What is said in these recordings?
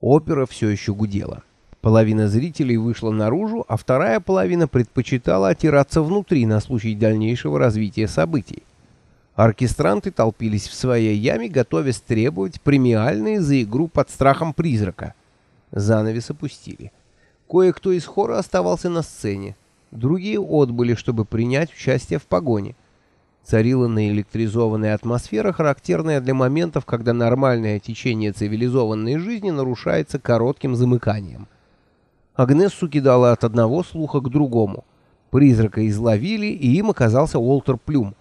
Опера все еще гудела. Половина зрителей вышла наружу, а вторая половина предпочитала отираться внутри на случай дальнейшего развития событий. Оркестранты толпились в своей яме, готовясь требовать премиальные за игру под страхом призрака. Занавес опустили. Кое-кто из хора оставался на сцене. Другие отбыли, чтобы принять участие в погоне. Царила наэлектризованная атмосфера, характерная для моментов, когда нормальное течение цивилизованной жизни нарушается коротким замыканием. Агнессу кидала от одного слуха к другому. Призрака изловили, и им оказался Уолтер Плюм.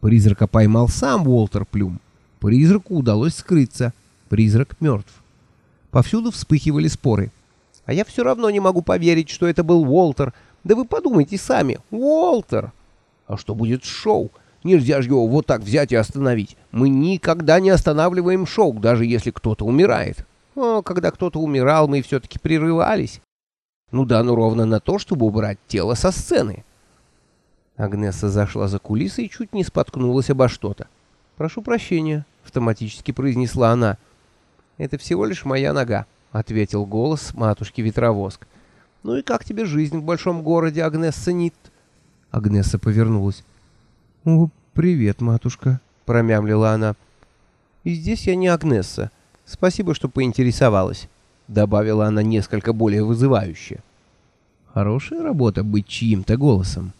Призрака поймал сам Уолтер Плюм. Призраку удалось скрыться. Призрак мертв. Повсюду вспыхивали споры. «А я все равно не могу поверить, что это был Уолтер. Да вы подумайте сами. Уолтер!» «А что будет с шоу? Нельзя же его вот так взять и остановить. Мы никогда не останавливаем шоу, даже если кто-то умирает. О, когда кто-то умирал, мы все-таки прерывались. Ну да, ну ровно на то, чтобы убрать тело со сцены». Агнеса зашла за кулисы и чуть не споткнулась обо что-то. «Прошу прощения», — автоматически произнесла она. «Это всего лишь моя нога», — ответил голос матушки Ветровоск. «Ну и как тебе жизнь в большом городе, Агнесса Нит?» Агнесса повернулась. «О, привет, матушка», — промямлила она. «И здесь я не Агнесса. Спасибо, что поинтересовалась», — добавила она несколько более вызывающе. «Хорошая работа быть чьим-то голосом».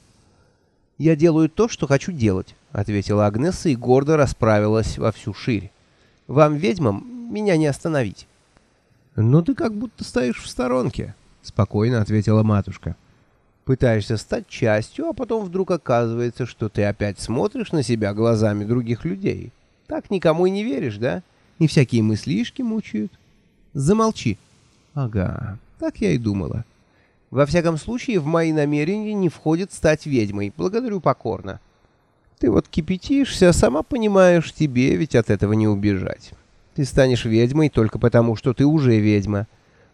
«Я делаю то, что хочу делать», — ответила Агнесса и гордо расправилась во всю ширь. «Вам, ведьмам, меня не остановить». «Ну ты как будто стоишь в сторонке», — спокойно ответила матушка. «Пытаешься стать частью, а потом вдруг оказывается, что ты опять смотришь на себя глазами других людей. Так никому и не веришь, да? И всякие мыслишки мучают. Замолчи». «Ага, так я и думала». Во всяком случае, в мои намерения не входит стать ведьмой. Благодарю покорно. Ты вот кипятишься, сама понимаешь, тебе ведь от этого не убежать. Ты станешь ведьмой только потому, что ты уже ведьма.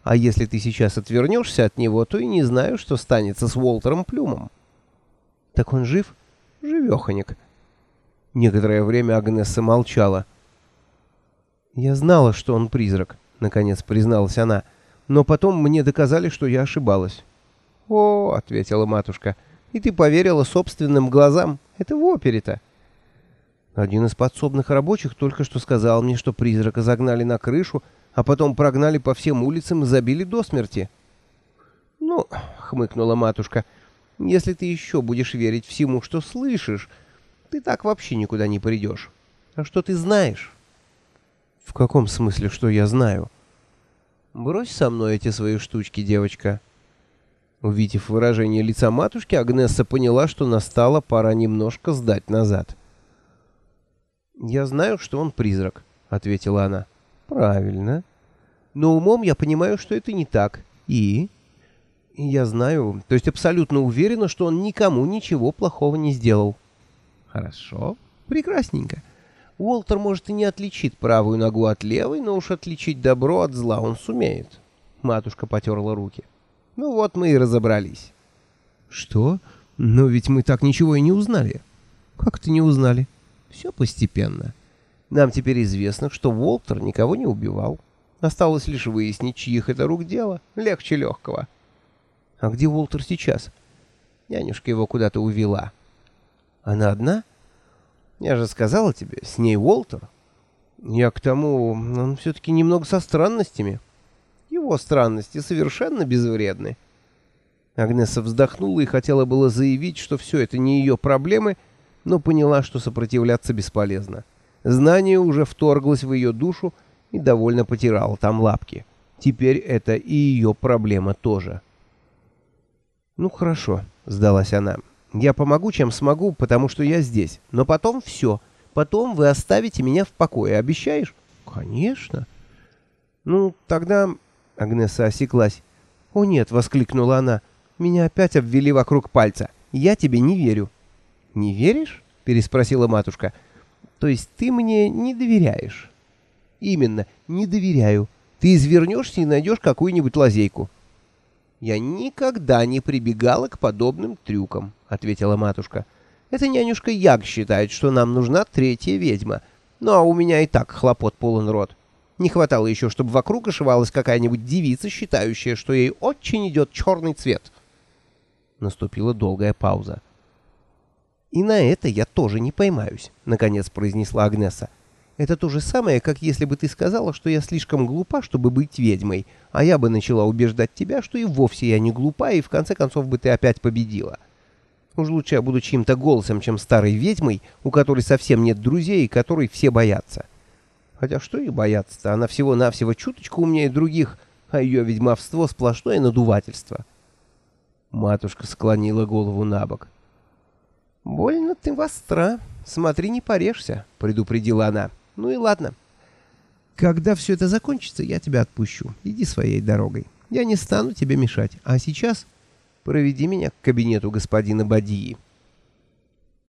А если ты сейчас отвернешься от него, то и не знаю, что станется с Уолтером Плюмом. Так он жив? Живеханик. Некоторое время Агнесса молчала. Я знала, что он призрак, наконец призналась она. — но потом мне доказали, что я ошибалась. «О», — ответила матушка, — «и ты поверила собственным глазам. Это в опере-то». Один из подсобных рабочих только что сказал мне, что призрака загнали на крышу, а потом прогнали по всем улицам и забили до смерти. «Ну», — хмыкнула матушка, — «если ты еще будешь верить всему, что слышишь, ты так вообще никуда не придешь. А что ты знаешь?» «В каком смысле, что я знаю?» Брось со мной эти свои штучки, девочка. Увидев выражение лица матушки, Агнесса поняла, что настала пора немножко сдать назад. «Я знаю, что он призрак», — ответила она. «Правильно. Но умом я понимаю, что это не так. И?» «Я знаю, то есть абсолютно уверена, что он никому ничего плохого не сделал». «Хорошо. Прекрасненько. Уолтер, может, и не отличит правую ногу от левой, но уж отличить добро от зла он сумеет. Матушка потерла руки. Ну вот мы и разобрались. Что? Но ведь мы так ничего и не узнали. Как это не узнали? Все постепенно. Нам теперь известно, что Уолтер никого не убивал. Осталось лишь выяснить, чьих это рук дело. Легче легкого. А где Уолтер сейчас? Нянюшка его куда-то увела. Она одна? — я же сказала тебе, с ней Уолтер. Я к тому, он все-таки немного со странностями. Его странности совершенно безвредны. Агнеса вздохнула и хотела было заявить, что все это не ее проблемы, но поняла, что сопротивляться бесполезно. Знание уже вторглось в ее душу и довольно потирало там лапки. Теперь это и ее проблема тоже. «Ну хорошо», — сдалась она. Я помогу, чем смогу, потому что я здесь. Но потом все. Потом вы оставите меня в покое, обещаешь? Конечно. Ну, тогда... Агнеса осеклась. «О нет!» — воскликнула она. «Меня опять обвели вокруг пальца. Я тебе не верю». «Не веришь?» — переспросила матушка. «То есть ты мне не доверяешь?» «Именно, не доверяю. Ты извернешься и найдешь какую-нибудь лазейку. «Я никогда не прибегала к подобным трюкам», — ответила матушка. «Эта нянюшка Яг считает, что нам нужна третья ведьма. Ну а у меня и так хлопот полон рот. Не хватало еще, чтобы вокруг ошивалась какая-нибудь девица, считающая, что ей очень идет черный цвет. Наступила долгая пауза. «И на это я тоже не поймаюсь», — наконец произнесла Агнеса. «Это то же самое, как если бы ты сказала, что я слишком глупа, чтобы быть ведьмой, а я бы начала убеждать тебя, что и вовсе я не глупа, и в конце концов бы ты опять победила. Уж лучше я буду чьим-то голосом, чем старой ведьмой, у которой совсем нет друзей и которой все боятся. Хотя что и бояться-то, она всего-навсего чуточку умнее других, а ее ведьмовство сплошное надувательство». Матушка склонила голову на бок. «Больно ты востра. Смотри, не порежься», — предупредила она. «Ну и ладно. Когда все это закончится, я тебя отпущу. Иди своей дорогой. Я не стану тебе мешать. А сейчас проведи меня к кабинету господина Бадии».